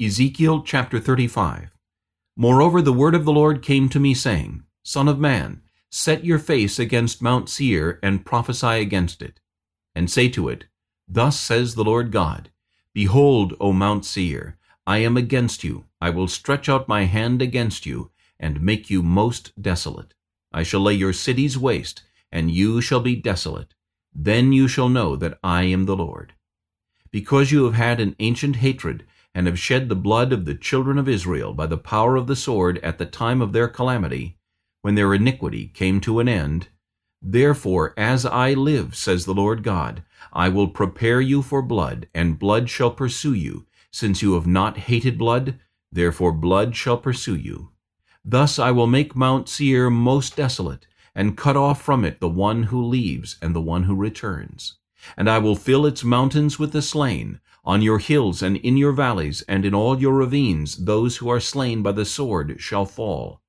Ezekiel chapter 35 Moreover the word of the Lord came to me, saying, Son of man, set your face against Mount Seir, and prophesy against it. And say to it, Thus says the Lord God, Behold, O Mount Seir, I am against you, I will stretch out my hand against you, and make you most desolate. I shall lay your cities waste, and you shall be desolate. Then you shall know that I am the Lord. Because you have had an ancient hatred, and have shed the blood of the children of Israel by the power of the sword at the time of their calamity, when their iniquity came to an end, Therefore, as I live, says the Lord God, I will prepare you for blood, and blood shall pursue you. Since you have not hated blood, therefore blood shall pursue you. Thus I will make Mount Seir most desolate, and cut off from it the one who leaves and the one who returns. And I will fill its mountains with the slain, on your hills and in your valleys and in all your ravines those who are slain by the sword shall fall.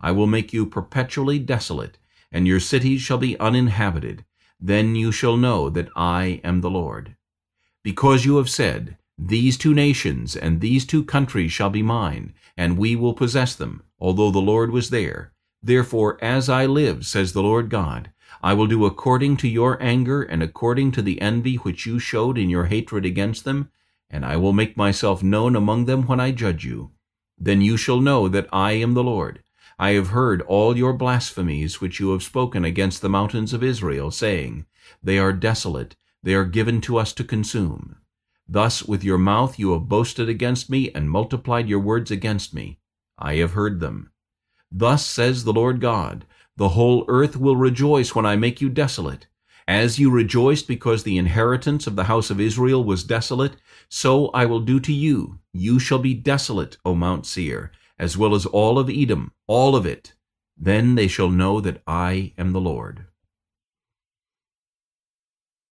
I will make you perpetually desolate, and your cities shall be uninhabited. Then you shall know that I am the Lord. Because you have said, These two nations and these two countries shall be mine, and we will possess them, although the Lord was there, Therefore, as I live, says the Lord God, I will do according to your anger and according to the envy which you showed in your hatred against them, and I will make myself known among them when I judge you. Then you shall know that I am the Lord. I have heard all your blasphemies which you have spoken against the mountains of Israel, saying, They are desolate, they are given to us to consume. Thus with your mouth you have boasted against me and multiplied your words against me. I have heard them. Thus says the Lord God, The whole earth will rejoice when I make you desolate. As you rejoiced because the inheritance of the house of Israel was desolate, so I will do to you. You shall be desolate, O Mount Seir, as well as all of Edom, all of it. Then they shall know that I am the Lord.